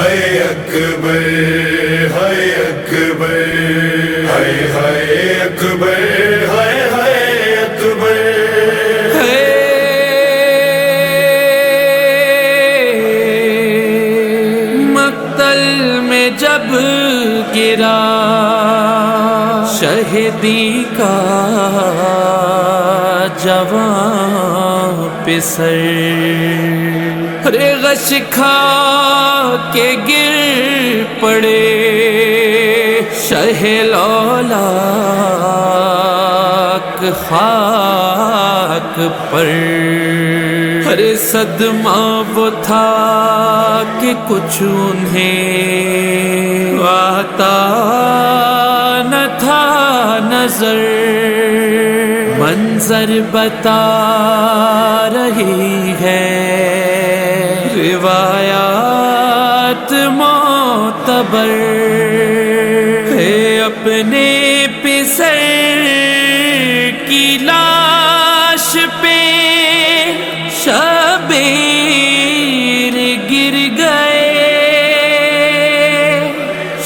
ہے اکبر ہے اکبر ہے ہے اکبر ہے ہے اکبر۔ مقتل میں جب گرا، شہدی کا جوان پسر۔ رے غش کھا کے گر پڑے۔ شہلولا خاک پر۔ ہر صدمہ وہ تھا کہ کچھ انہیں آتا نہ تھا نظر۔ منظر بتا رہی ہے معتبر ہے اپنے پسر کی لاش پہ شبیر گر گئے۔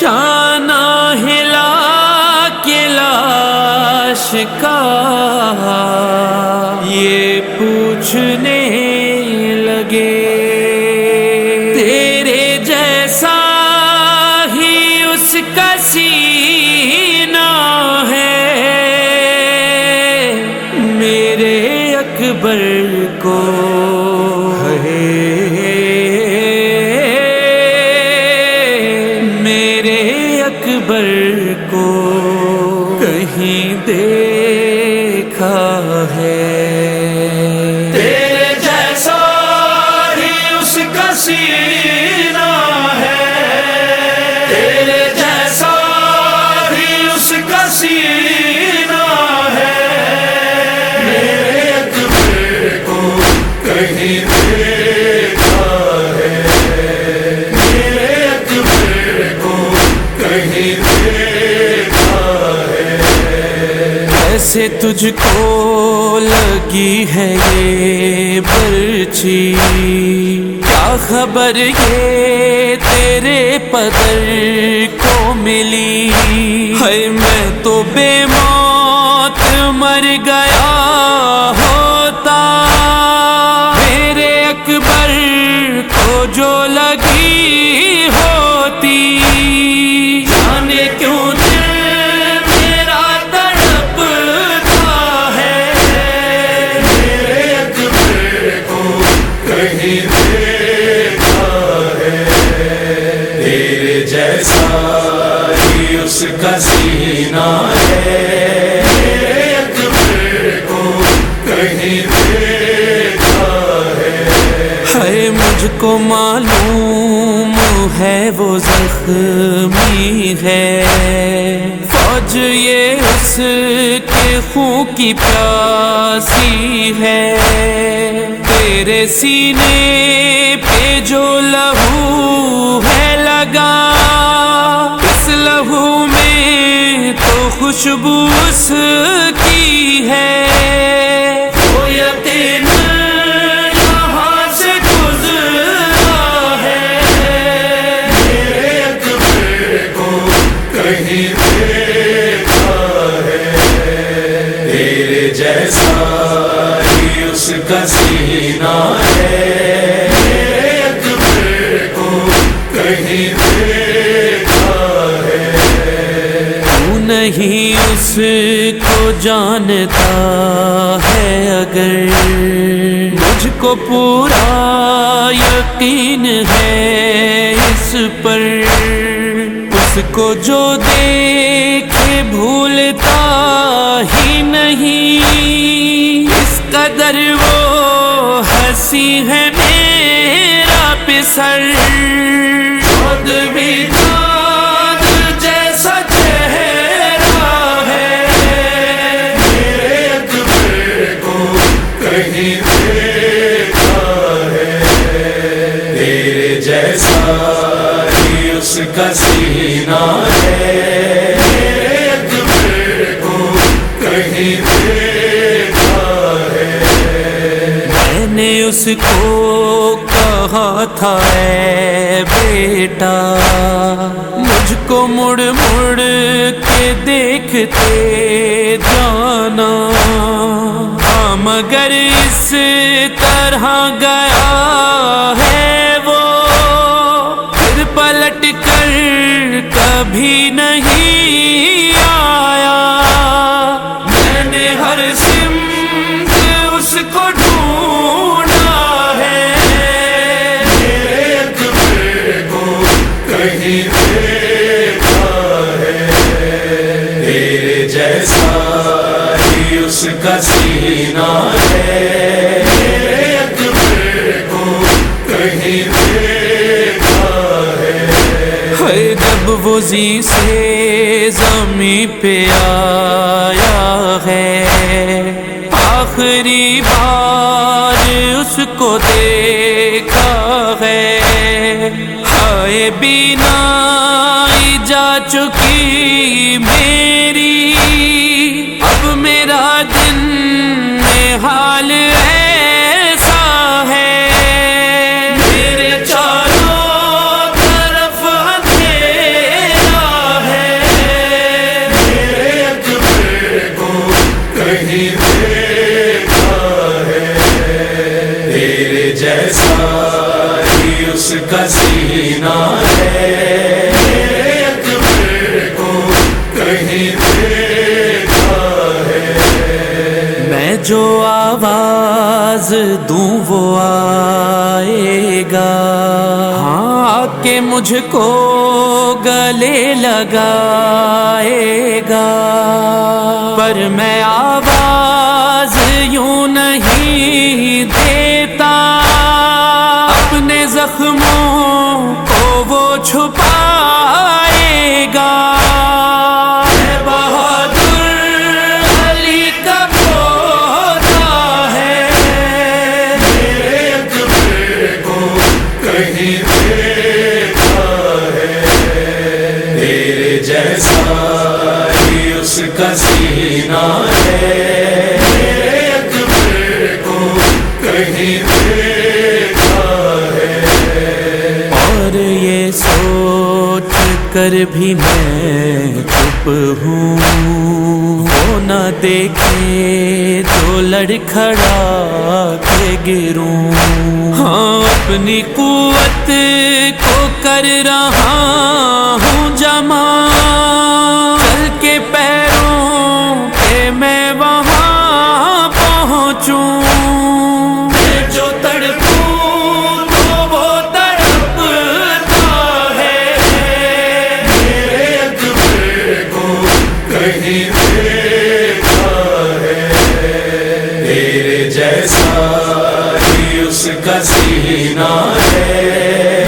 شانہ ہلا کے لاش کا۔ یہ پوچھنے ایسے تجھ کو لگی ہے یہ برچی کیا خبر یہ تیرے پدر کو ملی؟ ہے میں تو بے موت مر گیا ہوتا۔ میرے اکبر کو جو لگی ہوتی کا سینہ ہے اکبر کو کہیں دیکھا ہے۔ ہے مجھ کو معلوم ہے، وہ زخمی ہے۔ فوج یہ اس کے خون کی پیاسی ہے۔ تیرے سینے پہ جو لہو ہے، لگا خوشبو اس کی ہے۔ نہیں اس کو جانتا ہے اگر مجھ کو پورا یقین ہے اس پر اس کو جو دیکھے بھولتا ہی نہیں اس قدر وہ ہنسی ہے میرا پسر جیسا ہی اس کا سینہ ہے کو کہیں دیکھا ہے۔ میں نے اس کو کہا تھا، اے بیٹا، مجھ کو مڑ مڑ کے دیکھتے جانا۔ ہاں مگر اس طرح گیا اس کو ڈھونڈا ہے۔ کو کہیں دیکھا ہے۔ تیرے جیسا ہی اس کا سینہ ہے۔ جب وہ زی سے زمیں پہ آیا ہے۔ آخری بار اس کو دیکھا ہے۔ ہائے بھی جیسا ہی اس کا سینہ ہے اکبر کو کہیں دیکھا ہے میں جو آواز دوں وہ آئے گا۔ ہاں کے مجھ کو گلے لگائے گا۔ پر میں آواز یوں نہیں چھپائے گا جیسا ہی اس کا سینہ ہے۔ کر بھی میں چپ ہوں۔ وہ نہ دیکھے تو لڑکھڑا کے گروں۔ ہاں اپنی قوت کو کر رہا تیرے جیسا ہی اس کا سینہ ہے۔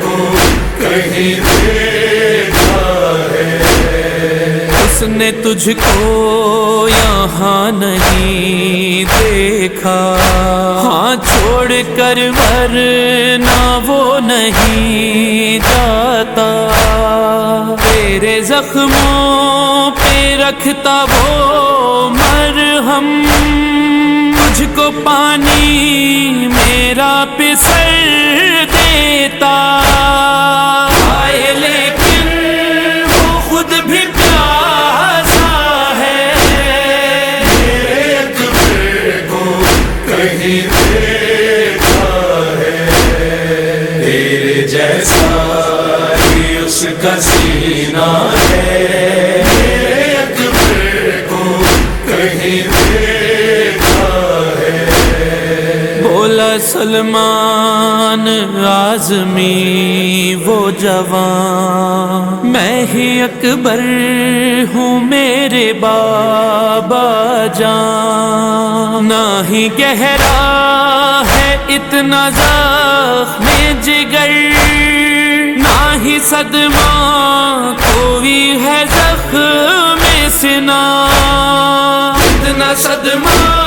کو کہیں دیکھا ہے۔ اس نے تجھ کو یہاں نہیں دیکھا۔ ہاں چھوڑ کر ورنہ وہ نہیں جاتا۔ تیرے زخموں پہ رکھتا وہ مرہم، مجھ کو پانی میرا پسر دیتا۔ سلمان آزمی وہ جوان میں ہی اکبر ہوں میرے بابا جان نہ ہی گہرا ہے اتنا زخم جگر نہ ہی صدمہ کوئی ہے زخم سنا اتنا صدمہ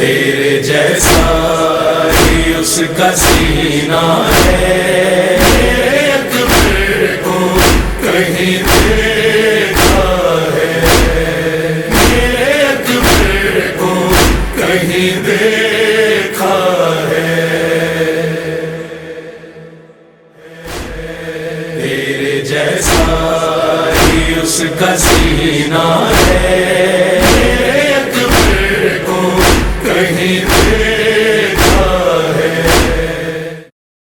تیرے جیسا ہی اس کا سینہ ہے۔ اکبر کو کہیں دیکھا ہے۔ اکبر کو کہیں دیکھا